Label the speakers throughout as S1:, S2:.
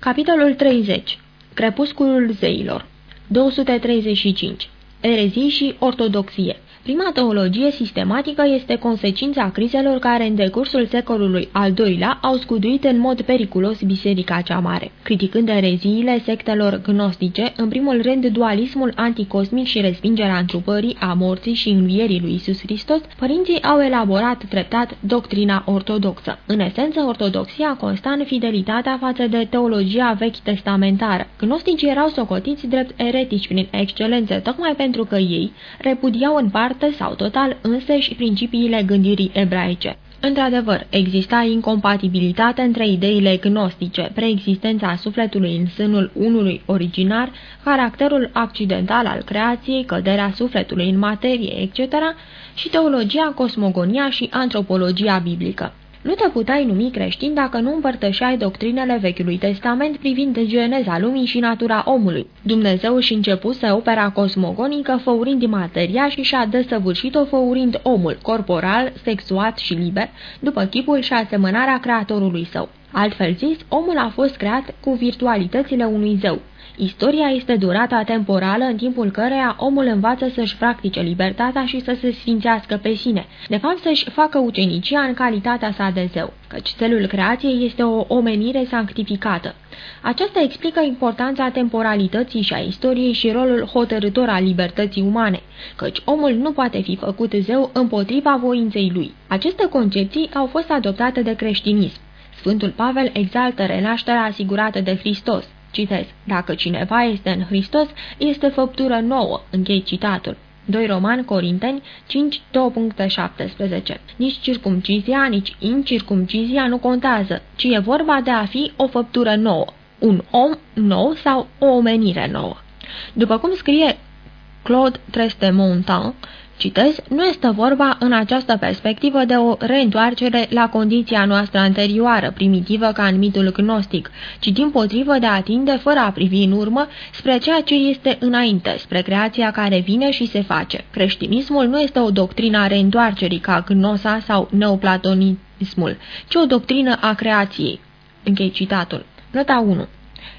S1: Capitolul 30. Crepusculul zeilor 235. Erezii și ortodoxie Prima teologie sistematică este consecința crizelor care în decursul secolului al doilea au scuduit în mod periculos Biserica cea Mare. Criticând ereziile sectelor gnostice, în primul rând dualismul anticosmic și respingerea întrupării a morții și învierii lui Isus Hristos, părinții au elaborat treptat doctrina ortodoxă. În esență, ortodoxia consta în fidelitatea față de teologia vechi testamentară. Gnosticii erau socotiți drept eretici prin excelență, tocmai pentru că ei repudiau în parte parte sau total însăși principiile gândirii ebraice. Într-adevăr, exista incompatibilitate între ideile gnostice, preexistența sufletului în sânul unului originar, caracterul accidental al creației, căderea sufletului în materie, etc., și teologia, cosmogonia și antropologia biblică. Nu te puteai numi creștin dacă nu împărtășeai doctrinele Vechiului Testament privind geneza lumii și natura omului. Dumnezeu și începuse opera cosmogonică făurind materia și și-a desăvârșit-o făurind omul, corporal, sexuat și liber, după chipul și asemănarea creatorului său. Altfel zis, omul a fost creat cu virtualitățile unui zeu. Istoria este durata temporală în timpul căreia omul învață să-și practice libertatea și să se sfințească pe sine, de fapt să-și facă ucenicia în calitatea sa de zeu, căci celul creației este o omenire sanctificată. Aceasta explică importanța temporalității și a istoriei și rolul hotărător al libertății umane, căci omul nu poate fi făcut zeu împotriva voinței lui. Aceste concepții au fost adoptate de creștinism. Sfântul Pavel exaltă renașterea asigurată de Hristos, Citez, dacă cineva este în Hristos, este făptură nouă, închei citatul. 2 Roman Corinteni 5, 2.17 Nici circumcizia, nici incircumcizia nu contează, ci e vorba de a fi o făptură nouă, un om nou sau o omenire nouă. După cum scrie Claude Trestemontant, Citez, nu este vorba în această perspectivă de o reîntoarcere la condiția noastră anterioară, primitivă ca în mitul gnostic, ci din potrivă de a tinde, fără a privi în urmă, spre ceea ce este înainte, spre creația care vine și se face. Creștinismul nu este o doctrină a reîntoarcerii ca gnosa sau neoplatonismul, ci o doctrină a creației. Închei citatul. Nota 1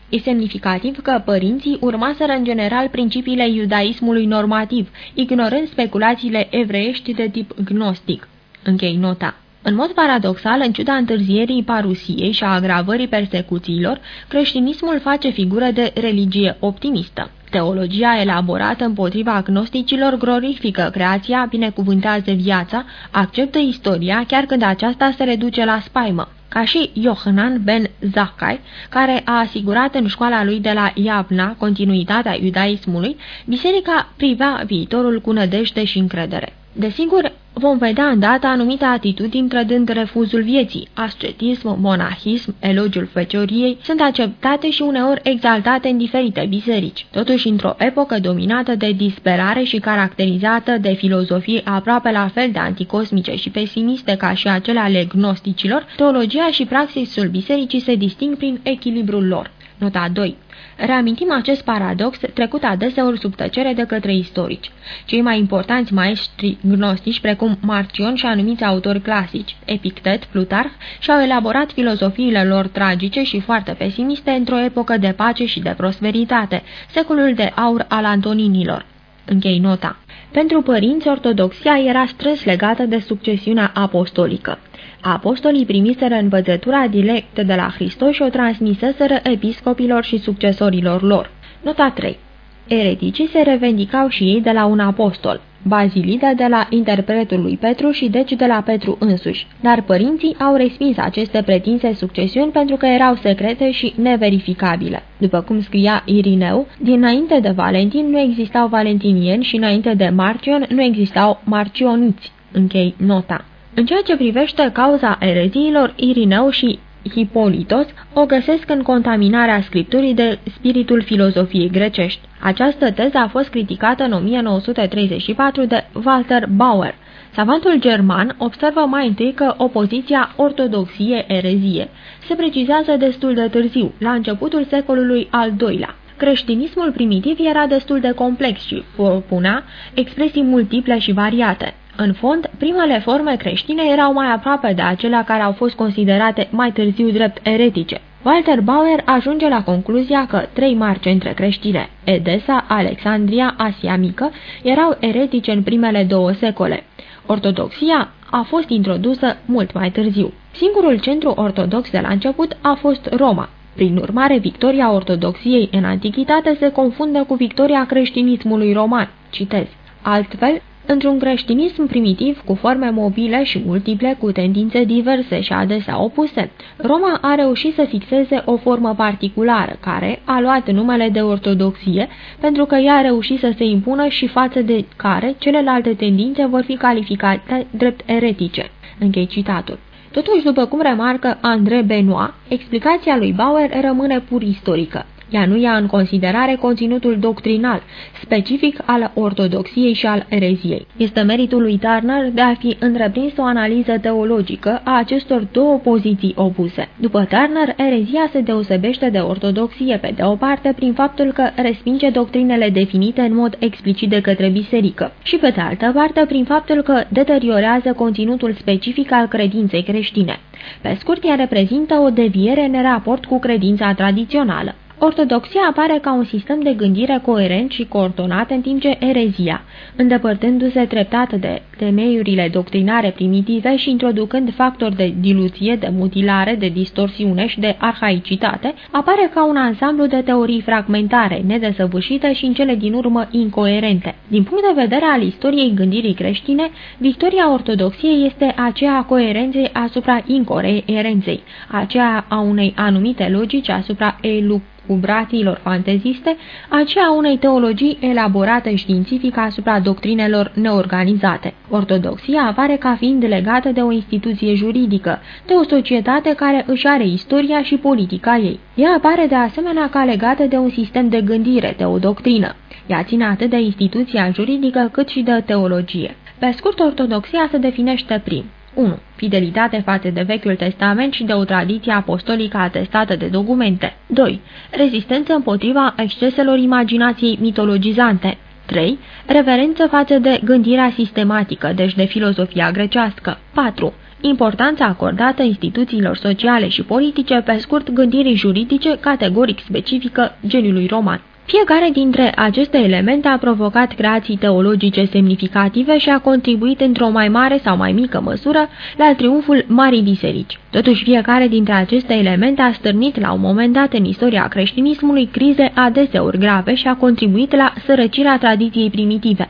S1: E semnificativ că părinții urmaseră în general principiile iudaismului normativ, ignorând speculațiile evreiești de tip gnostic. Închei nota. În mod paradoxal, în ciuda întârzierii parusiei și a agravării persecuțiilor, creștinismul face figură de religie optimistă. Teologia elaborată împotriva agnosticilor glorifică creația, binecuvântează viața, acceptă istoria, chiar când aceasta se reduce la spaimă ca și Yohanan ben Zakkai, care a asigurat în școala lui de la Iavna continuitatea iudaismului, biserica privea viitorul cu nădejde și încredere. Desigur, vom vedea îndată anumite atitudini trădând refuzul vieții. Ascetism, monahism, elogiul fecioriei sunt acceptate și uneori exaltate în diferite biserici. Totuși, într-o epocă dominată de disperare și caracterizată de filozofii aproape la fel de anticosmice și pesimiste ca și acele ale gnosticilor, teologia și praxisul bisericii se disting prin echilibrul lor. Nota 2 Reamintim acest paradox trecut adeseori sub tăcere de către istorici. Cei mai importanți maestri gnostici, precum Marcion și anumiți autori clasici, Epictet, Plutarh, și-au elaborat filozofiile lor tragice și foarte pesimiste într-o epocă de pace și de prosperitate, secolul de aur al Antoninilor. Închei nota. Pentru părinți, ortodoxia era strâns legată de succesiunea apostolică. Apostolii primiseră învățătura directă de la Hristos și o transmiseseră episcopilor și succesorilor lor. Nota 3 Ereticii se revendicau și ei de la un apostol, Bazilida de la interpretul lui Petru și deci de la Petru însuși, dar părinții au respins aceste pretinse succesiuni pentru că erau secrete și neverificabile. După cum scria Irineu, dinainte de Valentin nu existau valentinieni și înainte de Marcion nu existau marcioniți. Închei nota. În ceea ce privește cauza ereziilor, Irineu și Hipolitos o găsesc în contaminarea scripturii de spiritul filozofiei grecești. Această teză a fost criticată în 1934 de Walter Bauer. Savantul german observă mai întâi că opoziția ortodoxie-erezie se precizează destul de târziu, la începutul secolului al doilea. Creștinismul primitiv era destul de complex și propunea expresii multiple și variate. În fond, primele forme creștine erau mai aproape de acelea care au fost considerate mai târziu drept eretice. Walter Bauer ajunge la concluzia că trei mari centre creștine, Edesa, Alexandria, Asia Mică, erau eretice în primele două secole. Ortodoxia a fost introdusă mult mai târziu. Singurul centru ortodox de la început a fost Roma. Prin urmare, victoria ortodoxiei în antichitate se confundă cu victoria creștinismului roman. Citez. Altfel, Într-un creștinism primitiv, cu forme mobile și multiple, cu tendințe diverse și adesea opuse, Roma a reușit să fixeze o formă particulară, care a luat numele de ortodoxie, pentru că ea a reușit să se impună și față de care celelalte tendințe vor fi calificate drept eretice. Închei citatul. Totuși, după cum remarcă André Benoit, explicația lui Bauer rămâne pur istorică. Ea nu ia în considerare conținutul doctrinal, specific al ortodoxiei și al ereziei. Este meritul lui Turner de a fi întreprins o analiză teologică a acestor două poziții opuse. După Turner, erezia se deosebește de ortodoxie pe de o parte prin faptul că respinge doctrinele definite în mod explicit de către biserică și pe de altă parte prin faptul că deteriorează conținutul specific al credinței creștine. Pe scurt, ea reprezintă o deviere în raport cu credința tradițională. Ortodoxia apare ca un sistem de gândire coerent și coordonat, în timp ce erezia, îndepărtându-se treptat de temeiurile doctrinare primitive și introducând factori de diluție, de mutilare, de distorsiune și de arhaicitate, apare ca un ansamblu de teorii fragmentare, nedesăvârșite și în cele din urmă incoerente. Din punct de vedere al istoriei gândirii creștine, victoria ortodoxiei este aceea a coerenței asupra incoerenței, aceea a unei anumite logici asupra eluc bratiilor fanteziste, aceea unei teologii elaborate științific asupra doctrinelor neorganizate. Ortodoxia apare ca fiind legată de o instituție juridică, de o societate care își are istoria și politica ei. Ea apare de asemenea ca legată de un sistem de gândire, de o doctrină. Ea ține atât de instituția juridică cât și de teologie. Pe scurt, ortodoxia se definește prin 1. Fidelitate față de Vechiul Testament și de o tradiție apostolică atestată de documente. 2. Rezistență împotriva exceselor imaginației mitologizante. 3. Reverență față de gândirea sistematică, deci de filozofia grecească. 4. Importanța acordată instituțiilor sociale și politice, pe scurt gândirii juridice, categoric specifică geniului roman. Fiecare dintre aceste elemente a provocat creații teologice semnificative și a contribuit într-o mai mare sau mai mică măsură la triumful Marii Biserici. Totuși, fiecare dintre aceste elemente a stârnit la un moment dat în istoria creștinismului crize adeseori grave și a contribuit la sărăcirea tradiției primitive.